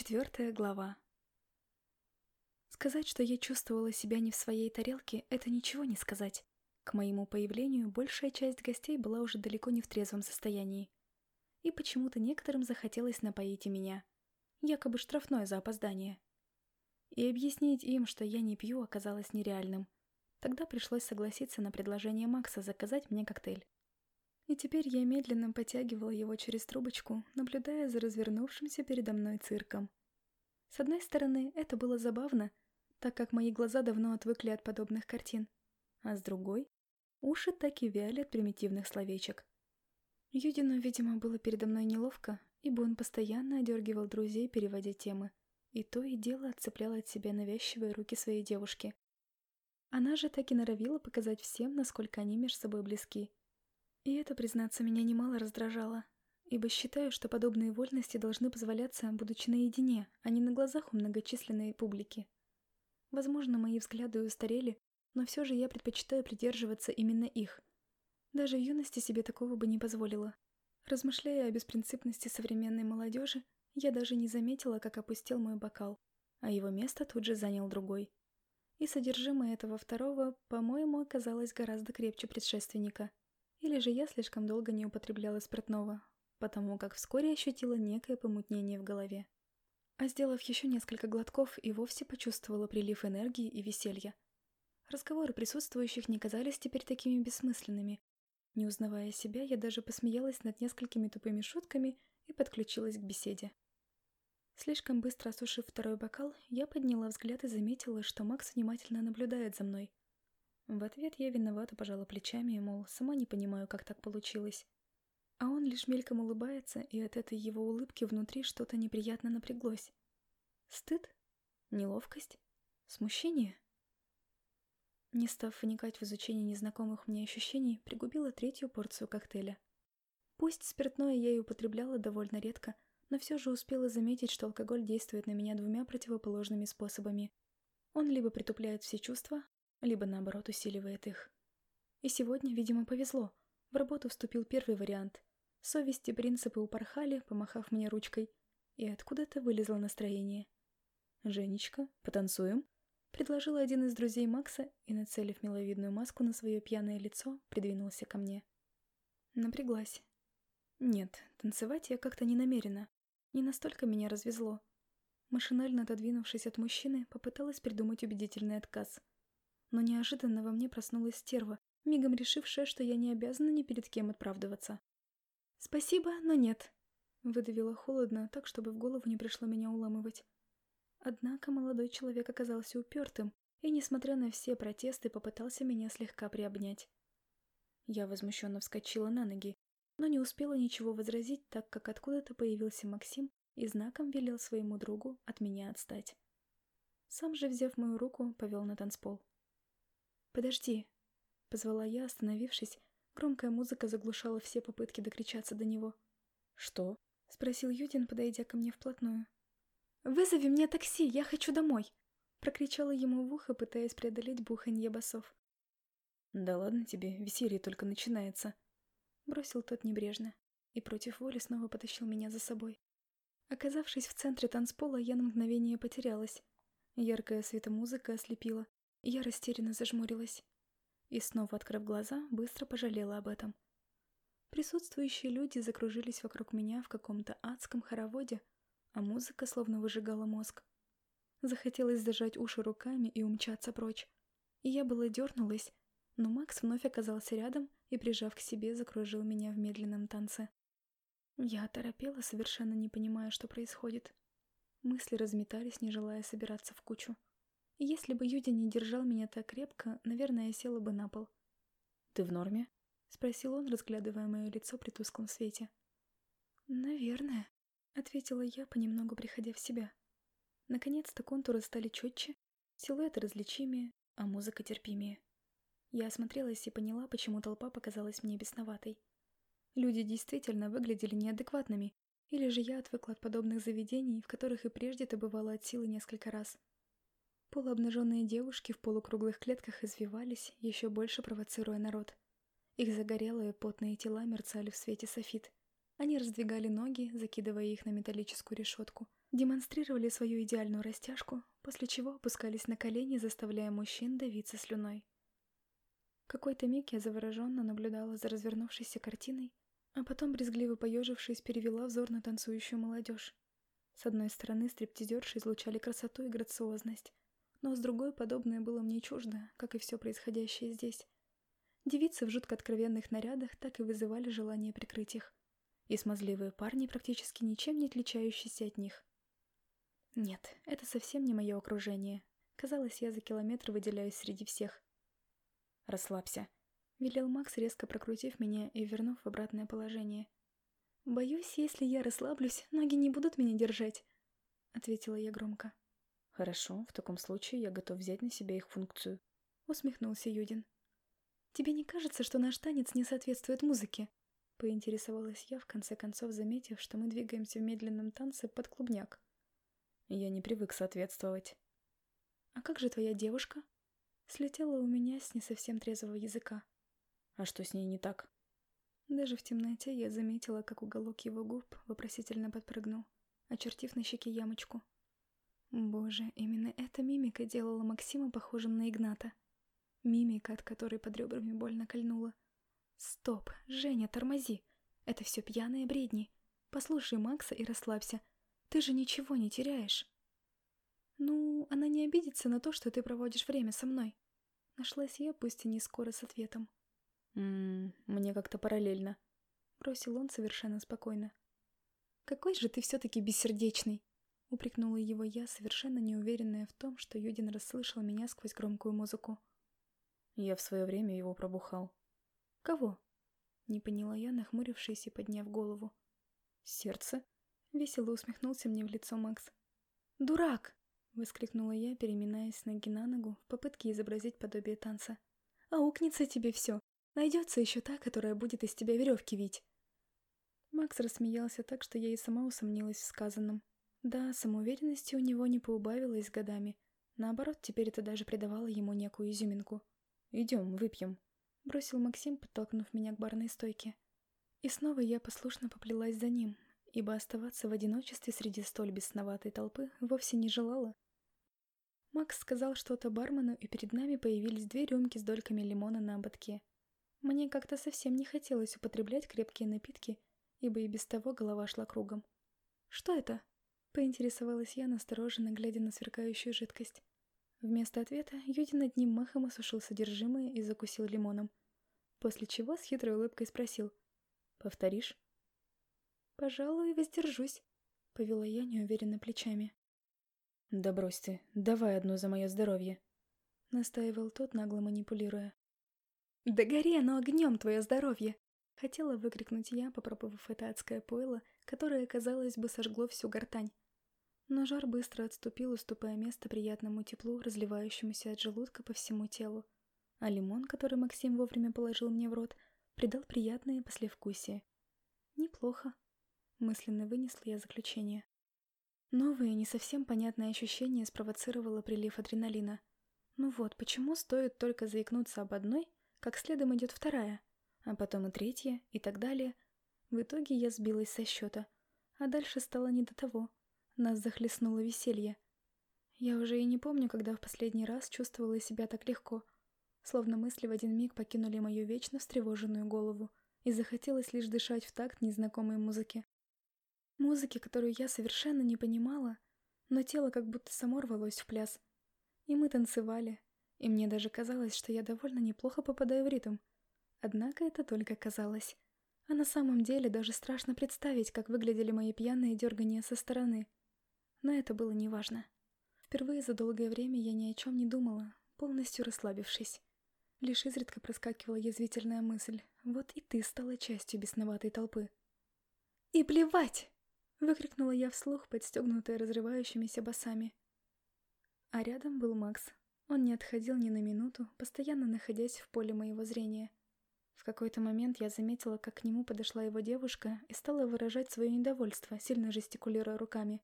Четвертая глава. Сказать, что я чувствовала себя не в своей тарелке, это ничего не сказать. К моему появлению большая часть гостей была уже далеко не в трезвом состоянии. И почему-то некоторым захотелось напоить и меня. Якобы штрафное за опоздание. И объяснить им, что я не пью, оказалось нереальным. Тогда пришлось согласиться на предложение Макса заказать мне коктейль. И теперь я медленно потягивала его через трубочку, наблюдая за развернувшимся передо мной цирком. С одной стороны, это было забавно, так как мои глаза давно отвыкли от подобных картин, а с другой, уши так и вяли от примитивных словечек. Юдину, видимо, было передо мной неловко, ибо он постоянно одергивал друзей, переводя темы, и то и дело отцеплял от себя навязчивые руки своей девушки. Она же так и норовила показать всем, насколько они между собой близки – и это, признаться, меня немало раздражало, ибо считаю, что подобные вольности должны позволяться, будучи наедине, а не на глазах у многочисленной публики. Возможно, мои взгляды устарели, но все же я предпочитаю придерживаться именно их. Даже в юности себе такого бы не позволила. Размышляя о беспринципности современной молодежи, я даже не заметила, как опустил мой бокал, а его место тут же занял другой. И содержимое этого второго, по-моему, оказалось гораздо крепче предшественника – или же я слишком долго не употребляла спиртного, потому как вскоре ощутила некое помутнение в голове. А сделав еще несколько глотков, и вовсе почувствовала прилив энергии и веселья. Разговоры присутствующих не казались теперь такими бессмысленными. Не узнавая себя, я даже посмеялась над несколькими тупыми шутками и подключилась к беседе. Слишком быстро осушив второй бокал, я подняла взгляд и заметила, что Макс внимательно наблюдает за мной. В ответ я виновата пожала плечами, мол, сама не понимаю, как так получилось. А он лишь мельком улыбается, и от этой его улыбки внутри что-то неприятно напряглось. Стыд? Неловкость? Смущение? Не став вникать в изучение незнакомых мне ощущений, пригубила третью порцию коктейля. Пусть спиртное я и употребляла довольно редко, но все же успела заметить, что алкоголь действует на меня двумя противоположными способами. Он либо притупляет все чувства, либо наоборот усиливает их. И сегодня, видимо, повезло. В работу вступил первый вариант. Совесть и принципы упорхали, помахав мне ручкой, и откуда-то вылезло настроение. «Женечка, потанцуем?» — предложил один из друзей Макса и, нацелив миловидную маску на свое пьяное лицо, придвинулся ко мне. Напряглась. Нет, танцевать я как-то не намерена. Не настолько меня развезло. Машинально отодвинувшись от мужчины, попыталась придумать убедительный отказ — но неожиданно во мне проснулась стерва, мигом решившая, что я не обязана ни перед кем оправдываться. «Спасибо, но нет», — выдавила холодно, так, чтобы в голову не пришло меня уламывать. Однако молодой человек оказался упертым и, несмотря на все протесты, попытался меня слегка приобнять. Я возмущенно вскочила на ноги, но не успела ничего возразить, так как откуда-то появился Максим и знаком велел своему другу от меня отстать. Сам же, взяв мою руку, повел на танцпол. «Подожди!» — позвала я, остановившись. Громкая музыка заглушала все попытки докричаться до него. «Что?» — спросил Юдин, подойдя ко мне вплотную. «Вызови мне такси, я хочу домой!» — прокричала ему в ухо, пытаясь преодолеть буханье басов. «Да ладно тебе, веселье только начинается!» — бросил тот небрежно и против воли снова потащил меня за собой. Оказавшись в центре танцпола, я на мгновение потерялась. Яркая светомузыка ослепила, я растерянно зажмурилась. И снова, открыв глаза, быстро пожалела об этом. Присутствующие люди закружились вокруг меня в каком-то адском хороводе, а музыка словно выжигала мозг. Захотелось зажать уши руками и умчаться прочь. И я было дернулась, но Макс вновь оказался рядом и, прижав к себе, закружил меня в медленном танце. Я оторопела, совершенно не понимая, что происходит. Мысли разметались, не желая собираться в кучу. Если бы Юдя не держал меня так крепко, наверное, я села бы на пол. «Ты в норме?» — спросил он, разглядывая мое лицо при тусклом свете. «Наверное», — ответила я, понемногу приходя в себя. Наконец-то контуры стали четче, силуэты различимее, а музыка терпимее. Я осмотрелась и поняла, почему толпа показалась мне бесноватой. Люди действительно выглядели неадекватными, или же я отвыкла от подобных заведений, в которых и прежде-то бывало от силы несколько раз — Полуобнаженные девушки в полукруглых клетках извивались, еще больше провоцируя народ. Их загорелые потные тела мерцали в свете софит, Они раздвигали ноги, закидывая их на металлическую решетку, демонстрировали свою идеальную растяжку, после чего опускались на колени, заставляя мужчин давиться слюной. Какой-то миг я завороженно наблюдала за развернувшейся картиной, а потом, брезгливо поежившись, перевела взор на танцующую молодежь. С одной стороны, стриптизерши излучали красоту и грациозность, но с другой подобное было мне чуждо, как и все происходящее здесь. Девицы в жутко откровенных нарядах так и вызывали желание прикрыть их. И смазливые парни, практически ничем не отличающиеся от них. Нет, это совсем не мое окружение. Казалось, я за километр выделяюсь среди всех. «Расслабься», — велел Макс, резко прокрутив меня и вернув в обратное положение. «Боюсь, если я расслаблюсь, ноги не будут меня держать», — ответила я громко. «Хорошо, в таком случае я готов взять на себя их функцию», — усмехнулся Юдин. «Тебе не кажется, что наш танец не соответствует музыке?» — поинтересовалась я, в конце концов заметив, что мы двигаемся в медленном танце под клубняк. «Я не привык соответствовать». «А как же твоя девушка?» Слетела у меня с не совсем трезвого языка. «А что с ней не так?» Даже в темноте я заметила, как уголок его губ вопросительно подпрыгнул, очертив на щеке ямочку. Боже, именно эта мимика делала Максима похожим на Игната. Мимика, от которой под ребрами больно кольнула. «Стоп! Женя, тормози! Это все пьяные бредни. Послушай Макса и расслабься. Ты же ничего не теряешь!» «Ну, она не обидится на то, что ты проводишь время со мной». Нашлась я, пусть и не скоро с ответом. «Ммм, мне как-то параллельно», — бросил он совершенно спокойно. «Какой же ты все-таки бессердечный!» — упрекнула его я, совершенно неуверенная в том, что Юдин расслышал меня сквозь громкую музыку. Я в свое время его пробухал. «Кого?» — не поняла я, нахмурившись и подняв голову. «Сердце?» — весело усмехнулся мне в лицо Макс. «Дурак!» — воскликнула я, переминаясь с ноги на ногу в попытке изобразить подобие танца. «Аукнется тебе все. Найдется еще та, которая будет из тебя веревки вить». Макс рассмеялся так, что я и сама усомнилась в сказанном. Да, самоуверенности у него не поубавилось с годами. Наоборот, теперь это даже придавало ему некую изюминку. «Идем, выпьем», — бросил Максим, подтолкнув меня к барной стойке. И снова я послушно поплелась за ним, ибо оставаться в одиночестве среди столь бесноватой толпы вовсе не желала. Макс сказал что-то бармену, и перед нами появились две рюмки с дольками лимона на ободке. Мне как-то совсем не хотелось употреблять крепкие напитки, ибо и без того голова шла кругом. «Что это?» — поинтересовалась я, настороженно глядя на сверкающую жидкость. Вместо ответа Юдин одним махом осушил содержимое и закусил лимоном. После чего с хитрой улыбкой спросил. «Повторишь?» «Пожалуй, воздержусь», — повела я неуверенно плечами. «Да брось ты, давай одну за мое здоровье», — настаивал тот, нагло манипулируя. «Да гори оно огнем, твое здоровье!» Хотела выкрикнуть я, попробовав это адское пойло, которое, казалось бы, сожгло всю гортань. Но жар быстро отступил, уступая место приятному теплу, разливающемуся от желудка по всему телу. А лимон, который Максим вовремя положил мне в рот, придал приятное послевкусие. «Неплохо», Мысленно вынесла я заключение. Новое, не совсем понятное ощущение спровоцировало прилив адреналина. Ну вот, почему стоит только заикнуться об одной, как следом идет вторая, а потом и третья, и так далее. В итоге я сбилась со счета, а дальше стало не до того. Нас захлестнуло веселье. Я уже и не помню, когда в последний раз чувствовала себя так легко, словно мысли в один миг покинули мою вечно встревоженную голову, и захотелось лишь дышать в такт незнакомой музыки. Музыки, которую я совершенно не понимала, но тело как будто само рвалось в пляс. И мы танцевали, и мне даже казалось, что я довольно неплохо попадаю в ритм. Однако это только казалось. А на самом деле даже страшно представить, как выглядели мои пьяные дергания со стороны. Но это было неважно. Впервые за долгое время я ни о чем не думала, полностью расслабившись. Лишь изредка проскакивала язвительная мысль. Вот и ты стала частью бесноватой толпы. «И плевать!» Выкрикнула я вслух, подстегнутая разрывающимися басами. А рядом был Макс. Он не отходил ни на минуту, постоянно находясь в поле моего зрения. В какой-то момент я заметила, как к нему подошла его девушка и стала выражать свое недовольство, сильно жестикулируя руками.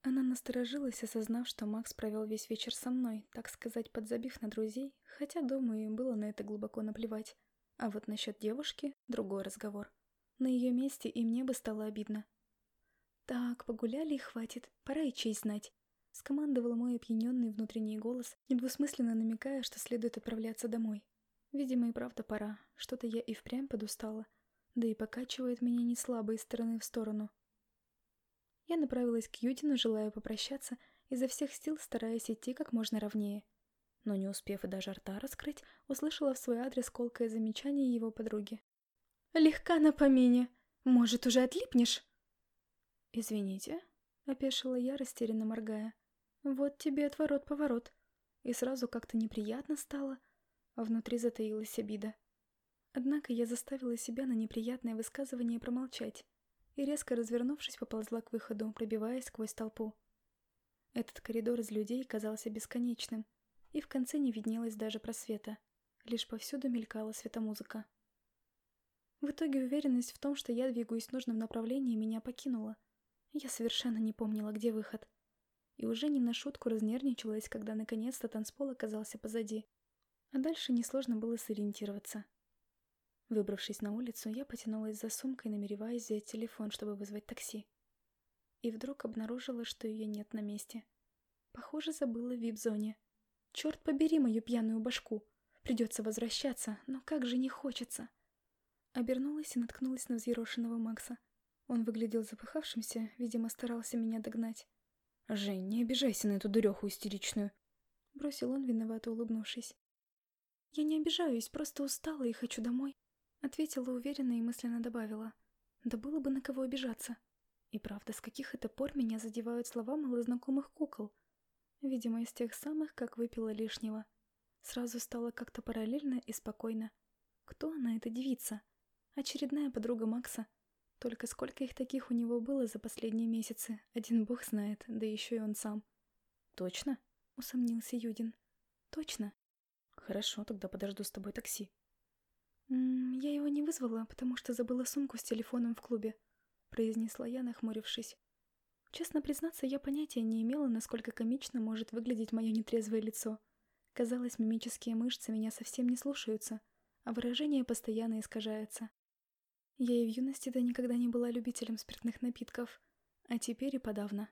Она насторожилась, осознав, что Макс провел весь вечер со мной, так сказать, подзабив на друзей, хотя, думаю, было на это глубоко наплевать. А вот насчет девушки — другой разговор. На ее месте и мне бы стало обидно. «Так, погуляли и хватит, пора и честь знать», — скомандовал мой опьяненный внутренний голос, недвусмысленно намекая, что следует отправляться домой. Видимо, и правда пора, что-то я и впрямь подустала, да и покачивает меня не слабо из стороны в сторону. Я направилась к Юдину, желая попрощаться, изо всех сил стараясь идти как можно ровнее. Но не успев и даже рта раскрыть, услышала в свой адрес колкое замечание его подруги. «Легка на помине. Может, уже отлипнешь?» «Извините», — опешила я, растерянно моргая. «Вот тебе отворот-поворот». И сразу как-то неприятно стало, внутри затаилась обида. Однако я заставила себя на неприятное высказывание промолчать и, резко развернувшись, поползла к выходу, пробиваясь сквозь толпу. Этот коридор из людей казался бесконечным, и в конце не виднелось даже просвета, лишь повсюду мелькала светомузыка. В итоге уверенность в том, что я двигаюсь в нужном направлении, меня покинула. Я совершенно не помнила, где выход. И уже не на шутку разнервничалась, когда наконец-то танцпол оказался позади. А дальше несложно было сориентироваться. Выбравшись на улицу, я потянулась за сумкой, намереваясь взять телефон, чтобы вызвать такси. И вдруг обнаружила, что ее нет на месте. Похоже, забыла в вип-зоне. Черт побери мою пьяную башку! Придется возвращаться, но как же не хочется! Обернулась и наткнулась на взъерошенного Макса. Он выглядел запыхавшимся, видимо, старался меня догнать. «Жень, не обижайся на эту дуреху истеричную!» Бросил он, виновато улыбнувшись. «Я не обижаюсь, просто устала и хочу домой», Ответила уверенно и мысленно добавила. Да было бы на кого обижаться. И правда, с каких это пор меня задевают слова малознакомых кукол? Видимо, из тех самых, как выпила лишнего. Сразу стало как-то параллельно и спокойно. Кто она, эта девица? Очередная подруга Макса. Только сколько их таких у него было за последние месяцы, один бог знает, да еще и он сам. «Точно?» — усомнился Юдин. «Точно?» «Хорошо, тогда подожду с тобой такси». «М -м, «Я его не вызвала, потому что забыла сумку с телефоном в клубе», — произнесла я, нахмурившись. Честно признаться, я понятия не имела, насколько комично может выглядеть мое нетрезвое лицо. Казалось, мимические мышцы меня совсем не слушаются, а выражение постоянно искажается. Я и в юности-то никогда не была любителем спиртных напитков, а теперь и подавно.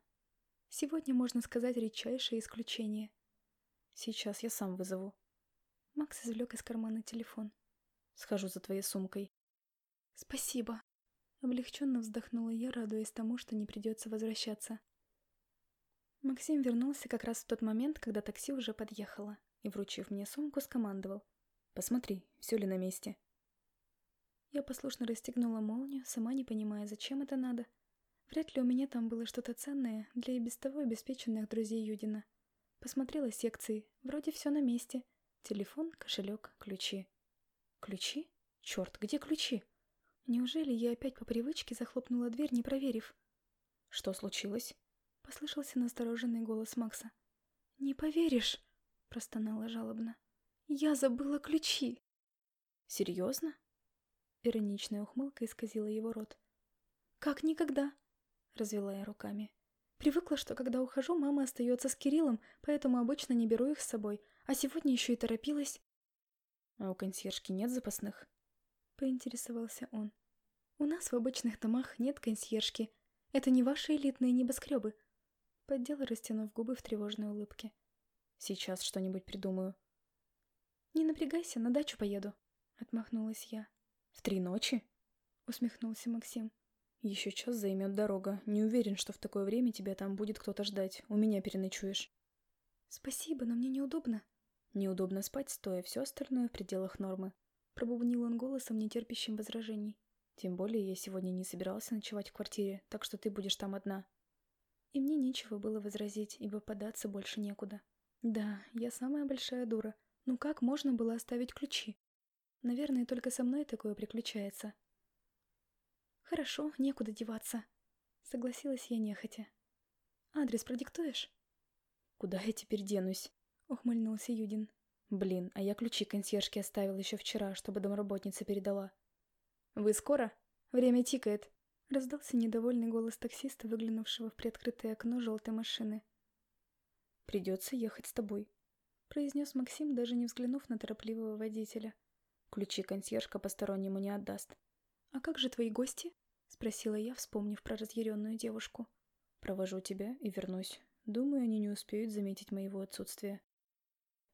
Сегодня, можно сказать, редчайшее исключение. Сейчас я сам вызову. Макс извлек из кармана телефон. Схожу за твоей сумкой. Спасибо. Облегченно вздохнула я, радуясь тому, что не придется возвращаться. Максим вернулся как раз в тот момент, когда такси уже подъехало, и, вручив мне сумку, скомандовал. «Посмотри, все ли на месте». Я послушно расстегнула молнию, сама не понимая, зачем это надо. Вряд ли у меня там было что-то ценное для и без того обеспеченных друзей Юдина. Посмотрела секции, вроде все на месте. Телефон, кошелек, ключи. Ключи? Черт, где ключи? Неужели я опять по привычке захлопнула дверь, не проверив? Что случилось? Послышался настороженный голос Макса. «Не поверишь!» — простонала жалобно. «Я забыла ключи!» «Серьезно?» Ироничная ухмылка исказила его рот. «Как никогда!» — развела я руками. «Привыкла, что когда ухожу, мама остается с Кириллом, поэтому обычно не беру их с собой, а сегодня еще и торопилась. «А у консьержки нет запасных?» — поинтересовался он. «У нас в обычных домах нет консьержки. Это не ваши элитные небоскребы». Поддел, растянув губы в тревожной улыбке. «Сейчас что-нибудь придумаю». «Не напрягайся, на дачу поеду», — отмахнулась я. «В три ночи?» — усмехнулся Максим. «Еще час займет дорога. Не уверен, что в такое время тебя там будет кто-то ждать. У меня переночуешь». «Спасибо, но мне неудобно», Неудобно спать стоя, все остальное в пределах нормы. Пробубнил он голосом, нетерпящим возражений. Тем более я сегодня не собирался ночевать в квартире, так что ты будешь там одна. И мне нечего было возразить, ибо податься больше некуда. Да, я самая большая дура. Ну как можно было оставить ключи? Наверное, только со мной такое приключается. Хорошо, некуда деваться. Согласилась я нехотя. Адрес продиктуешь? Куда я теперь денусь? — ухмыльнулся Юдин. «Блин, а я ключи консьержке оставил еще вчера, чтобы домработница передала». «Вы скоро? Время тикает!» — раздался недовольный голос таксиста, выглянувшего в приоткрытое окно желтой машины. «Придется ехать с тобой», — произнес Максим, даже не взглянув на торопливого водителя. «Ключи консьержка постороннему не отдаст. «А как же твои гости?» — спросила я, вспомнив про разъяренную девушку. «Провожу тебя и вернусь. Думаю, они не успеют заметить моего отсутствия».